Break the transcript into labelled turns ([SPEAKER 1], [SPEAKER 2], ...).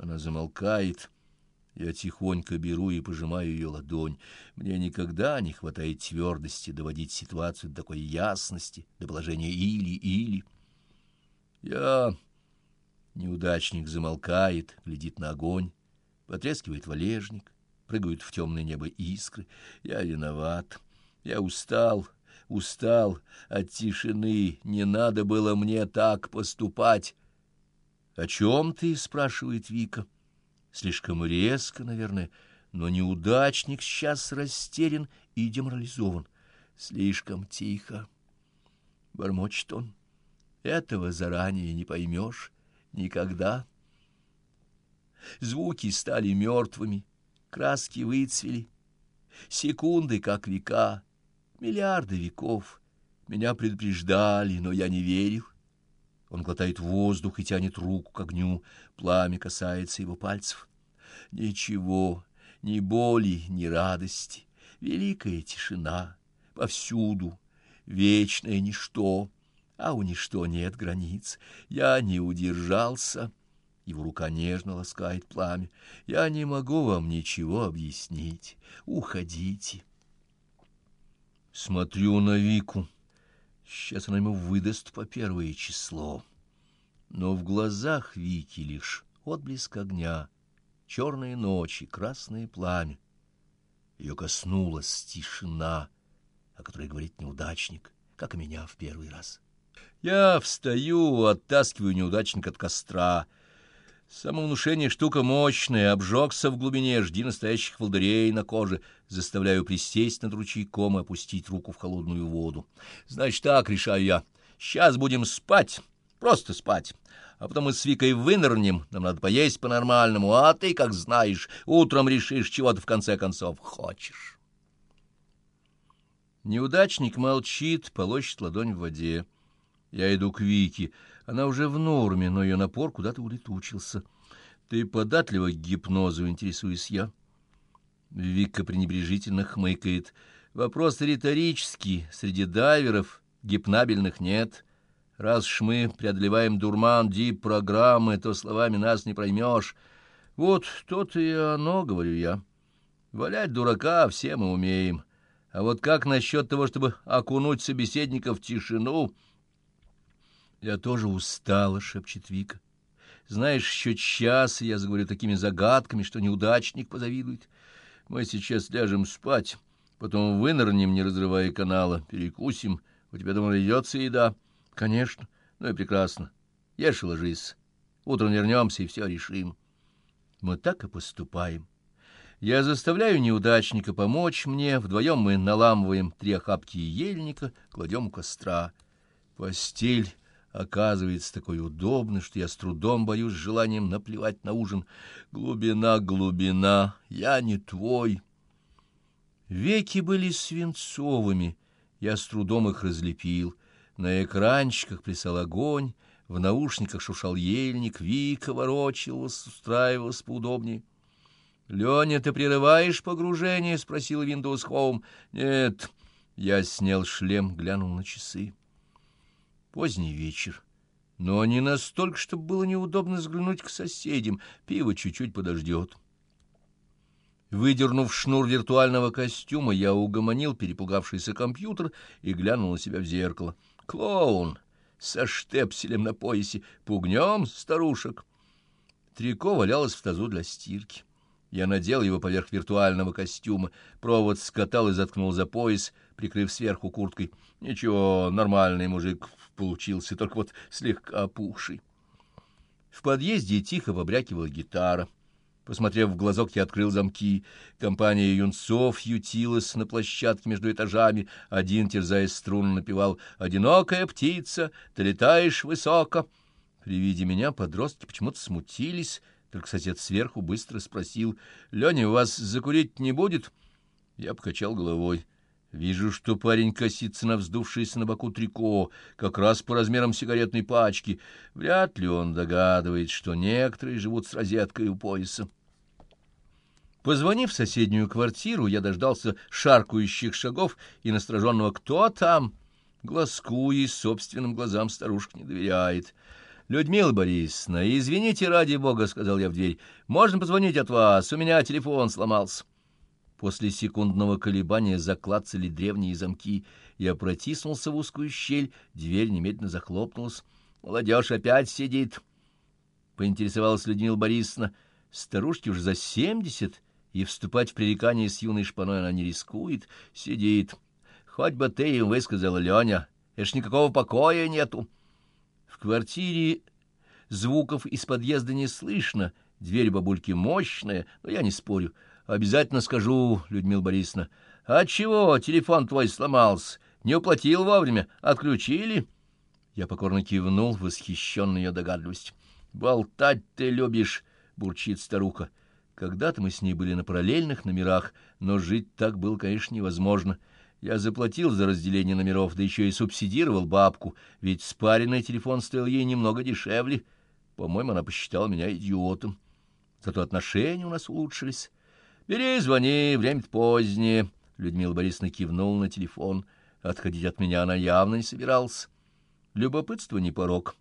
[SPEAKER 1] Она замолкает. Я тихонько беру и пожимаю ее ладонь. Мне никогда не хватает твердости доводить ситуацию до такой ясности, до положения «или-или». Я... Неудачник замолкает, глядит на огонь, потрескивает валежник, прыгают в темное небо искры. Я виноват. Я устал, устал от тишины. Не надо было мне так поступать. — О чем ты? — спрашивает Вика. Слишком резко, наверное, но неудачник сейчас растерян и деморализован. Слишком тихо. Бормочет он. Этого заранее не поймешь никогда. Звуки стали мертвыми, краски выцвели. Секунды, как века, миллиарды веков. Меня предупреждали, но я не верил. Он глотает воздух и тянет руку к огню. Пламя касается его пальцев. Ничего, ни боли, ни радости. Великая тишина. Повсюду. Вечное ничто а у ничто нет границ. Я не удержался. Его рука нежно ласкает пламя. Я не могу вам ничего объяснить. Уходите. Смотрю на Вику. Сейчас она ему выдаст по первое число. Но в глазах Вики лишь отблеск огня, черные ночи, красное пламя. Ее коснулась тишина, о которой говорит неудачник, как и меня в первый раз. Я встаю, оттаскиваю неудачника от костра. Самовнушение штука мощная, обжегся в глубине, жди настоящих волдырей на коже. Заставляю присесть над ручейком и опустить руку в холодную воду. Значит так, решаю я, сейчас будем спать, просто спать. А потом мы с Викой вынырнем, нам надо поесть по-нормальному, а ты, как знаешь, утром решишь, чего ты в конце концов хочешь. Неудачник молчит, полощет ладонь в воде. Я иду к Вике. Она уже в норме, но ее напор куда-то улетучился. Ты податлива к гипнозу, интересуюсь я. Вика пренебрежительно хмыкает. Вопрос риторический. Среди дайверов гипнабельных нет. Раз ж мы преодолеваем дурман дип-программы, то словами нас не проймешь. Вот то-то и оно, говорю я. Валять дурака все мы умеем. А вот как насчет того, чтобы окунуть собеседника в тишину... Я тоже устала, — шепчет Вика. Знаешь, еще час, я заговорю такими загадками, что неудачник позавидует. Мы сейчас ляжем спать, потом вынырнем, не разрывая канала, перекусим. У тебя дома найдется еда? Конечно. Ну и прекрасно. Ешь и ложись. Утром вернемся и все решим. Мы так и поступаем. Я заставляю неудачника помочь мне, вдвоем мы наламываем три охапки ельника, кладем у костра. Постель оказывается такой удобной, что я с трудом боюсь желанием наплевать на ужин. Глубина, глубина, я не твой. Веки были свинцовыми, я с трудом их разлепил. На экранчиках плясал огонь, в наушниках шушал ельник, Вика ворочалась, устраивалась поудобнее. — Леня, ты прерываешь погружение? — спросил Windows Home. — Нет. Я снял шлем, глянул на часы. Поздний вечер, но не настолько, чтобы было неудобно взглянуть к соседям. Пиво чуть-чуть подождет. Выдернув шнур виртуального костюма, я угомонил перепугавшийся компьютер и глянул на себя в зеркало. Клоун! Со штепселем на поясе. Пугнем старушек. Трико валялось в тазу для стирки. Я надел его поверх виртуального костюма, провод скатал и заткнул за пояс, прикрыв сверху курткой. Ничего, нормальный мужик получился, только вот слегка опухший. В подъезде тихо побрякивала гитара. Посмотрев в глазок, я открыл замки. Компания юнцов ютилась на площадке между этажами. Один, терзая струн, напевал «Одинокая птица, ты летаешь высоко». При виде меня подростки почему-то смутились, только сосед сверху быстро спросил, «Леня, у вас закурить не будет?» Я покачал головой. Вижу, что парень косится на вздувшееся на боку трико, как раз по размерам сигаретной пачки. Вряд ли он догадывает, что некоторые живут с розеткой у пояса. Позвонив в соседнюю квартиру, я дождался шаркающих шагов и настороженного «Кто там?». Глазку и собственным глазам старушка не доверяет. Людмила Борисовна, извините ради бога, — сказал я в дверь, — можно позвонить от вас, у меня телефон сломался. После секундного колебания заклацали древние замки. Я протиснулся в узкую щель, дверь немедленно захлопнулась. Молодежь опять сидит, — поинтересовалась Людмила Борисовна. Старушке уже за семьдесят, и вступать в пререкание с юной шпаной она не рискует. Сидит. Хоть бы ты им высказала, Леня, эш никакого покоя нету. В квартире звуков из подъезда не слышно, дверь бабульки мощная, но я не спорю. Обязательно скажу, Людмила Борисовна. А чего телефон твой сломался? Не уплатил вовремя? Отключили? Я покорно кивнул, восхищенный ее догадливостью. Болтать ты любишь, бурчит старуха. Когда-то мы с ней были на параллельных номерах, но жить так было, конечно, невозможно. Я заплатил за разделение номеров, да еще и субсидировал бабку, ведь спаренный телефон стоил ей немного дешевле. По-моему, она посчитала меня идиотом. Зато отношения у нас улучшились. «Бери, звони, время позднее». Людмила Борисовна кивнула на телефон. Отходить от меня она явно не собиралась. Любопытство не порог.